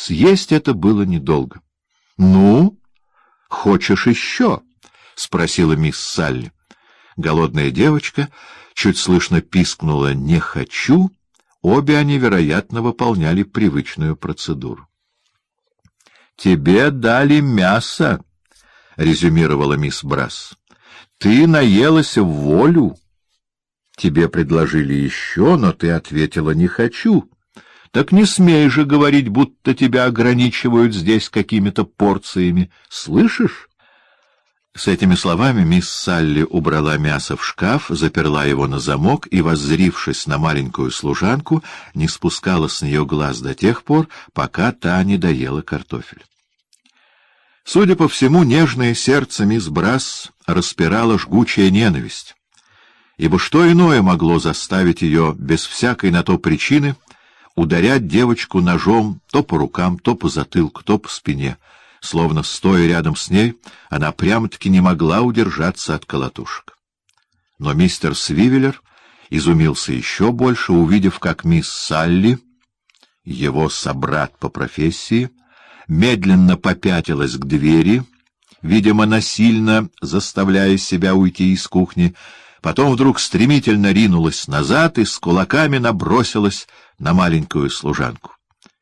Съесть это было недолго. — Ну, хочешь еще? — спросила мисс Салли. Голодная девочка чуть слышно пискнула «не хочу». Обе они, вероятно, выполняли привычную процедуру. — Тебе дали мясо, — резюмировала мисс Брас. — Ты наелась в волю. Тебе предложили еще, но ты ответила «не хочу». Так не смей же говорить, будто тебя ограничивают здесь какими-то порциями. Слышишь? С этими словами мисс Салли убрала мясо в шкаф, заперла его на замок и, воззрившись на маленькую служанку, не спускала с нее глаз до тех пор, пока та не доела картофель. Судя по всему, нежное сердце мисс Брас распирала жгучая ненависть, ибо что иное могло заставить ее без всякой на то причины — ударять девочку ножом то по рукам, то по затылку, то по спине. Словно стоя рядом с ней, она прямо-таки не могла удержаться от колотушек. Но мистер Свивеллер изумился еще больше, увидев, как мисс Салли, его собрат по профессии, медленно попятилась к двери, видимо, насильно заставляя себя уйти из кухни, потом вдруг стремительно ринулась назад и с кулаками набросилась на маленькую служанку.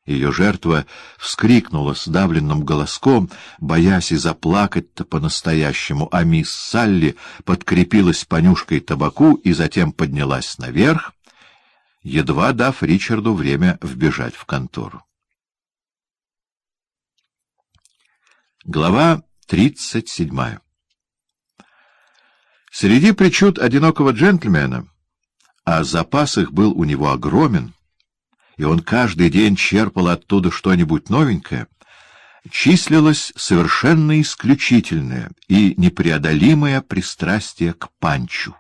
Ее жертва вскрикнула сдавленным голоском, боясь и заплакать-то по-настоящему, а мисс Салли подкрепилась понюшкой табаку и затем поднялась наверх, едва дав Ричарду время вбежать в контору. Глава тридцать седьмая Среди причуд одинокого джентльмена, а запас их был у него огромен, и он каждый день черпал оттуда что-нибудь новенькое, числилось совершенно исключительное и непреодолимое пристрастие к панчу.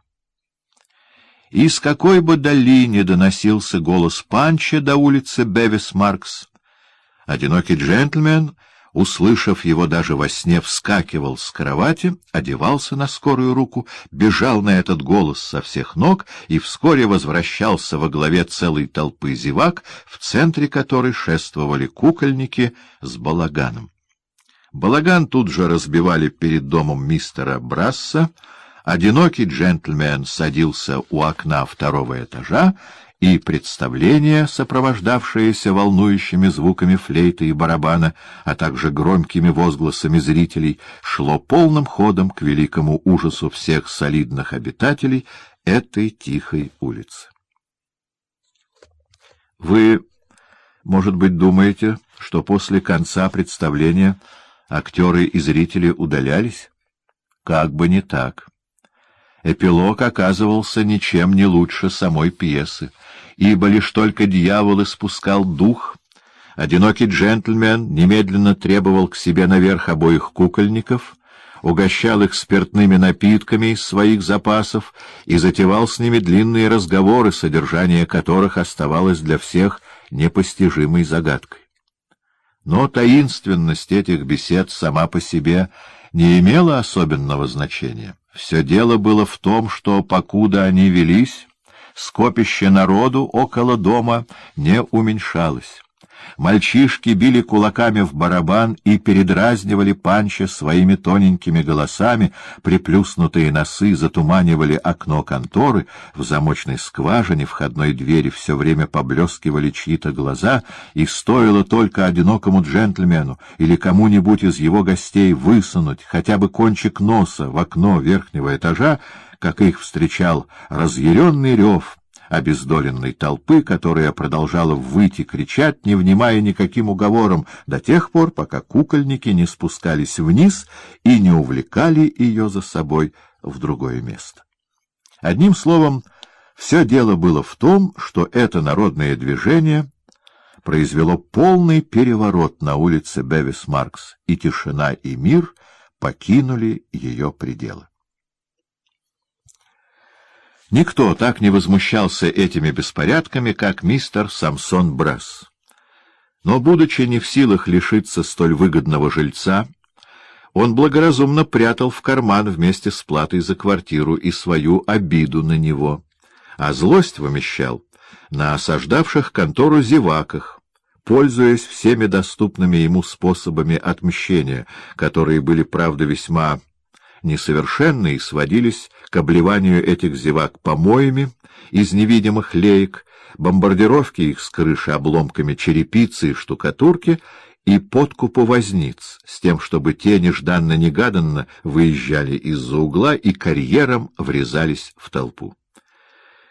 И с какой бы дали не доносился голос панча до улицы Бевис Маркс, одинокий джентльмен — услышав его даже во сне, вскакивал с кровати, одевался на скорую руку, бежал на этот голос со всех ног и вскоре возвращался во главе целой толпы зевак, в центре которой шествовали кукольники с балаганом. Балаган тут же разбивали перед домом мистера Брасса, одинокий джентльмен садился у окна второго этажа, и представление, сопровождавшееся волнующими звуками флейты и барабана, а также громкими возгласами зрителей, шло полным ходом к великому ужасу всех солидных обитателей этой тихой улицы. Вы, может быть, думаете, что после конца представления актеры и зрители удалялись? Как бы не так. Эпилог оказывался ничем не лучше самой пьесы — ибо лишь только дьявол испускал дух, одинокий джентльмен немедленно требовал к себе наверх обоих кукольников, угощал их спиртными напитками из своих запасов и затевал с ними длинные разговоры, содержание которых оставалось для всех непостижимой загадкой. Но таинственность этих бесед сама по себе не имела особенного значения. Все дело было в том, что, покуда они велись, скопище народу около дома не уменьшалось. Мальчишки били кулаками в барабан и передразнивали панча своими тоненькими голосами, приплюснутые носы затуманивали окно конторы, в замочной скважине входной двери все время поблескивали чьи-то глаза, и стоило только одинокому джентльмену или кому-нибудь из его гостей высунуть хотя бы кончик носа в окно верхнего этажа, как их встречал разъяренный рев обездоленной толпы, которая продолжала выйти кричать, не внимая никаким уговорам, до тех пор, пока кукольники не спускались вниз и не увлекали ее за собой в другое место. Одним словом, все дело было в том, что это народное движение произвело полный переворот на улице Бевис-Маркс, и тишина и мир покинули ее пределы. Никто так не возмущался этими беспорядками, как мистер Самсон Брас. Но, будучи не в силах лишиться столь выгодного жильца, он благоразумно прятал в карман вместе с платой за квартиру и свою обиду на него, а злость вымещал на осаждавших контору зеваках, пользуясь всеми доступными ему способами отмщения, которые были, правда, весьма несовершенны и сводились к обливанию этих зевак помоями из невидимых леек, бомбардировке их с крыши обломками черепицы и штукатурки и подкупу возниц, с тем, чтобы те нежданно-негаданно выезжали из-за угла и карьером врезались в толпу.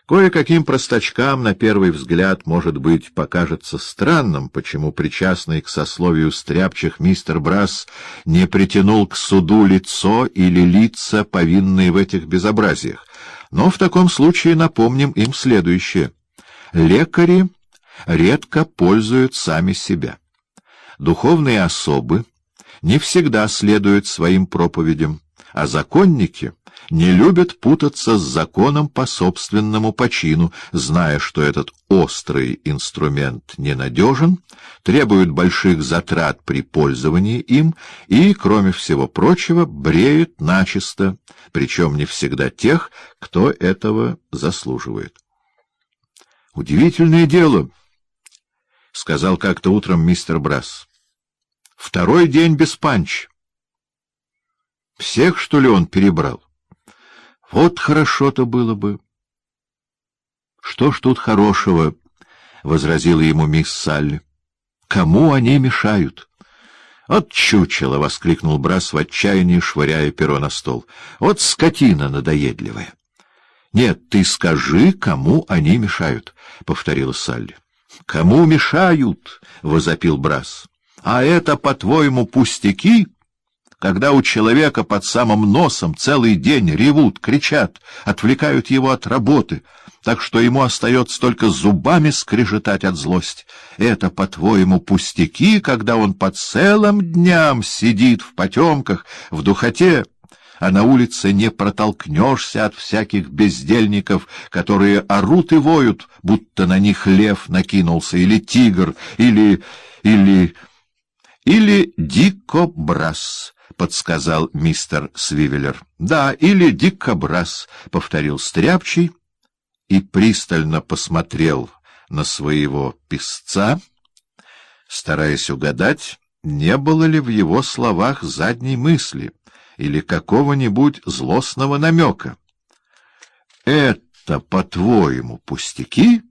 Кое-каким простачкам, на первый взгляд, может быть, покажется странным, почему причастный к сословию стряпчих мистер Брас не притянул к суду лицо или лица, повинные в этих безобразиях. Но в таком случае напомним им следующее. Лекари редко пользуют сами себя. Духовные особы не всегда следуют своим проповедям, а законники не любят путаться с законом по собственному почину, зная, что этот острый инструмент ненадежен, требует больших затрат при пользовании им и, кроме всего прочего, бреют начисто, причем не всегда тех, кто этого заслуживает. «Удивительное дело», — сказал как-то утром мистер Брас. «Второй день без панч. Всех, что ли, он перебрал?» Вот хорошо-то было бы. — Что ж тут хорошего? — возразила ему мисс Салли. — Кому они мешают? — От чучело! — воскликнул Брас в отчаянии, швыряя перо на стол. — Вот скотина надоедливая! — Нет, ты скажи, кому они мешают, — повторила Салли. — Кому мешают? — возопил Брас. — А это, по-твоему, пустяки? — когда у человека под самым носом целый день ревут, кричат, отвлекают его от работы, так что ему остается только зубами скрежетать от злости. Это, по-твоему, пустяки, когда он по целым дням сидит в потемках, в духоте, а на улице не протолкнешься от всяких бездельников, которые орут и воют, будто на них лев накинулся, или тигр, или... или... или дикобраз. — подсказал мистер Свивеллер. — Да, или дикобраз, — повторил Стряпчий и пристально посмотрел на своего писца, стараясь угадать, не было ли в его словах задней мысли или какого-нибудь злостного намека. — Это, по-твоему, пустяки?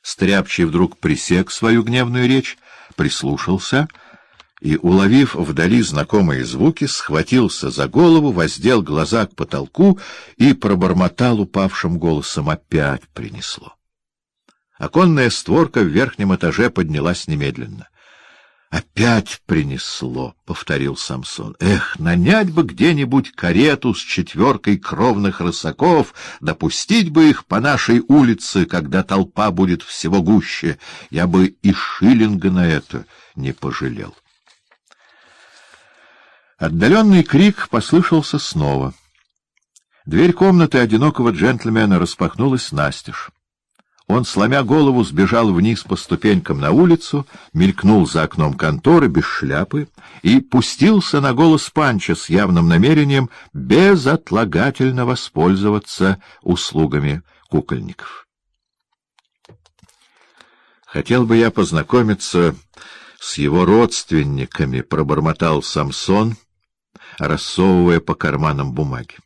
Стряпчий вдруг пресек свою гневную речь, прислушался — и, уловив вдали знакомые звуки, схватился за голову, воздел глаза к потолку и пробормотал упавшим голосом «Опять принесло». Оконная створка в верхнем этаже поднялась немедленно. «Опять принесло», — повторил Самсон. «Эх, нанять бы где-нибудь карету с четверкой кровных рысаков, допустить бы их по нашей улице, когда толпа будет всего гуще. Я бы и шиллинга на это не пожалел». Отдаленный крик послышался снова. Дверь комнаты одинокого джентльмена распахнулась настежь. Он, сломя голову, сбежал вниз по ступенькам на улицу, мелькнул за окном конторы без шляпы и пустился на голос Панча с явным намерением безотлагательно воспользоваться услугами кукольников. «Хотел бы я познакомиться с его родственниками», — пробормотал Самсон, рассовывая по карманам бумаги.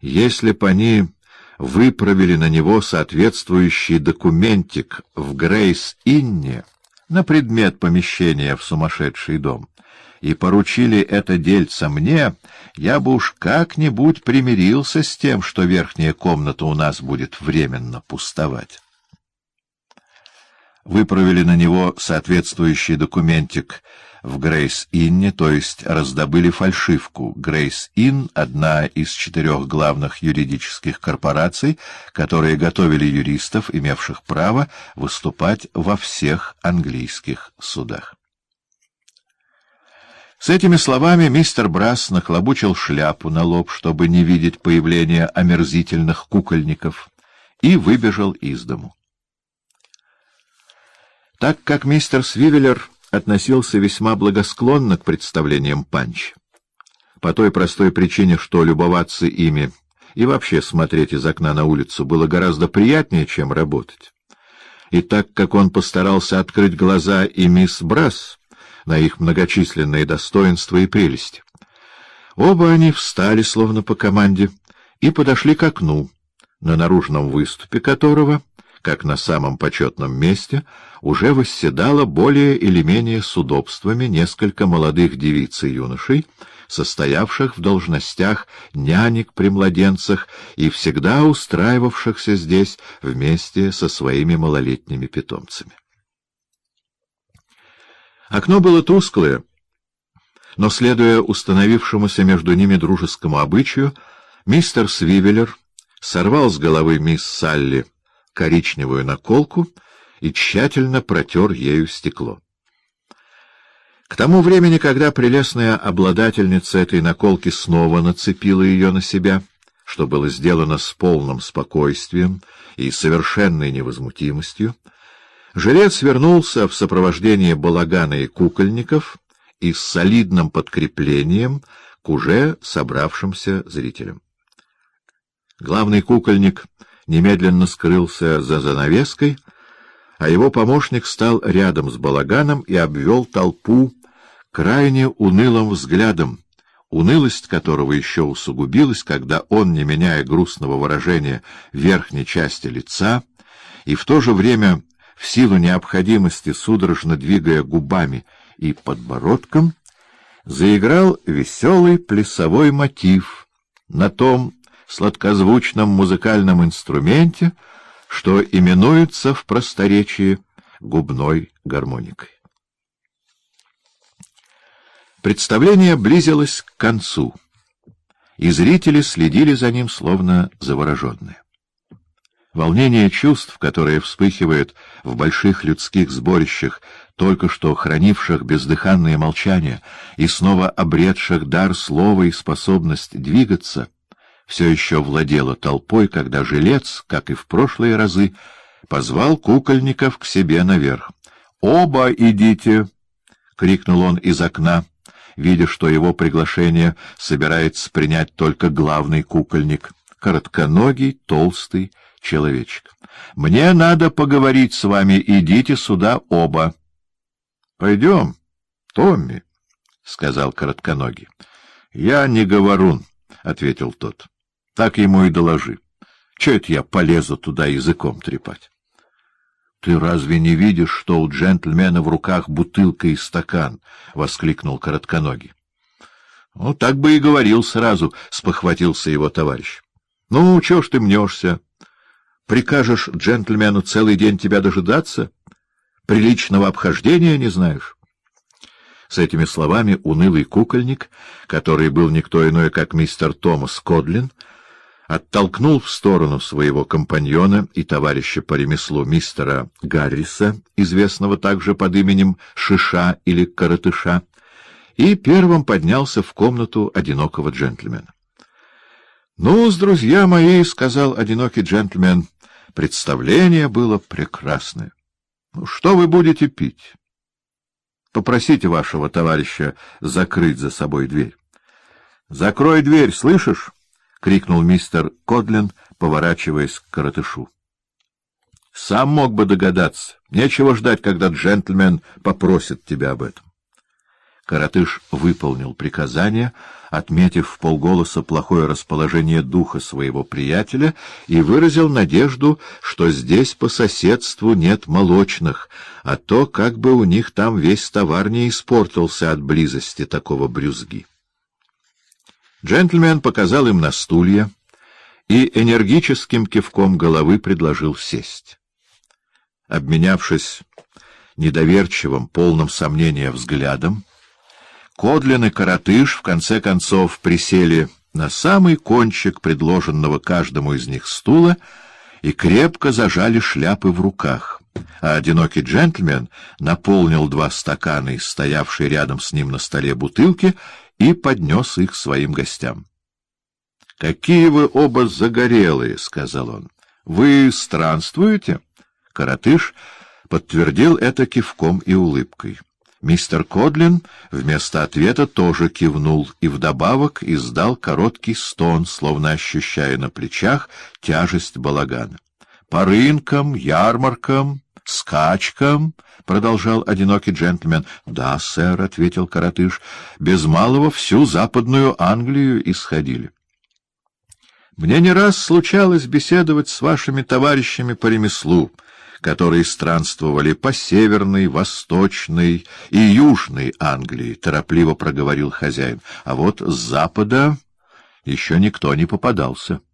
Если б они выправили на него соответствующий документик в Грейс-Инне на предмет помещения в сумасшедший дом и поручили это дельце мне, я бы уж как-нибудь примирился с тем, что верхняя комната у нас будет временно пустовать. Выправили на него соответствующий документик в Грейс-Инне, то есть раздобыли фальшивку. Грейс-Ин — одна из четырех главных юридических корпораций, которые готовили юристов, имевших право выступать во всех английских судах. С этими словами мистер Брас нахлобучил шляпу на лоб, чтобы не видеть появления омерзительных кукольников, и выбежал из дому. Так как мистер Свивеллер относился весьма благосклонно к представлениям Панч. По той простой причине, что любоваться ими и вообще смотреть из окна на улицу было гораздо приятнее, чем работать. и так как он постарался открыть глаза и мисс Брас на их многочисленные достоинства и прелести, оба они встали, словно по команде, и подошли к окну, на наружном выступе которого, как на самом почетном месте, уже восседало более или менее с удобствами несколько молодых девиц и юношей, состоявших в должностях нянек при младенцах и всегда устраивавшихся здесь вместе со своими малолетними питомцами. Окно было тусклое, но, следуя установившемуся между ними дружескому обычаю, мистер Свивеллер сорвал с головы мисс Салли коричневую наколку и тщательно протер ею стекло. К тому времени, когда прелестная обладательница этой наколки снова нацепила ее на себя, что было сделано с полным спокойствием и совершенной невозмутимостью, жилец вернулся в сопровождении балагана и кукольников и с солидным подкреплением к уже собравшимся зрителям. Главный кукольник немедленно скрылся за занавеской, а его помощник стал рядом с балаганом и обвел толпу крайне унылым взглядом, унылость которого еще усугубилась, когда он, не меняя грустного выражения верхней части лица, и в то же время, в силу необходимости, судорожно двигая губами и подбородком, заиграл веселый плясовой мотив на том сладкозвучном музыкальном инструменте, что именуется в просторечии губной гармоникой. Представление близилось к концу, и зрители следили за ним, словно завороженные. Волнение чувств, которое вспыхивает в больших людских сборищах, только что хранивших бездыханное молчание и снова обретших дар слова и способность двигаться, все еще владело толпой, когда жилец, как и в прошлые разы, позвал кукольников к себе наверх. «Оба идите!» — крикнул он из окна, видя, что его приглашение собирается принять только главный кукольник, коротконогий, толстый человечек. «Мне надо поговорить с вами, идите сюда оба!» «Пойдем, Томми», — сказал коротконогий. «Я не говорун», — ответил тот. Так ему и доложи. Че это я полезу туда языком трепать? — Ты разве не видишь, что у джентльмена в руках бутылка и стакан? — воскликнул коротконогий. — Ну, так бы и говорил сразу, — спохватился его товарищ. — Ну, чего ж ты мнешься? Прикажешь джентльмену целый день тебя дожидаться? Приличного обхождения не знаешь? С этими словами унылый кукольник, который был никто иной, как мистер Томас Кодлин, — оттолкнул в сторону своего компаньона и товарища по ремеслу мистера Гарриса, известного также под именем Шиша или Коротыша, и первым поднялся в комнату одинокого джентльмена. — Ну, с друзья мои, — сказал одинокий джентльмен, — представление было прекрасное. Ну, что вы будете пить? Попросите вашего товарища закрыть за собой дверь. — Закрой дверь, слышишь? — крикнул мистер Кодлин, поворачиваясь к коротышу. — Сам мог бы догадаться. Нечего ждать, когда джентльмен попросит тебя об этом. Коротыш выполнил приказание, отметив в полголоса плохое расположение духа своего приятеля и выразил надежду, что здесь по соседству нет молочных, а то как бы у них там весь товар не испортился от близости такого брюзги. Джентльмен показал им на стулья и энергическим кивком головы предложил сесть. Обменявшись недоверчивым, полным сомнения взглядом, Кодлин и Коротыш в конце концов присели на самый кончик предложенного каждому из них стула и крепко зажали шляпы в руках, а одинокий джентльмен наполнил два стакана из стоявшей рядом с ним на столе бутылки и поднес их своим гостям. — Какие вы оба загорелые, — сказал он. — Вы странствуете? Коротыш подтвердил это кивком и улыбкой. Мистер Кодлин вместо ответа тоже кивнул и вдобавок издал короткий стон, словно ощущая на плечах тяжесть балагана. — По рынкам, ярмаркам скачкам, — продолжал одинокий джентльмен. — Да, сэр, — ответил коротыш, — без малого всю западную Англию исходили. Мне не раз случалось беседовать с вашими товарищами по ремеслу, которые странствовали по северной, восточной и южной Англии, — торопливо проговорил хозяин. А вот с запада еще никто не попадался. —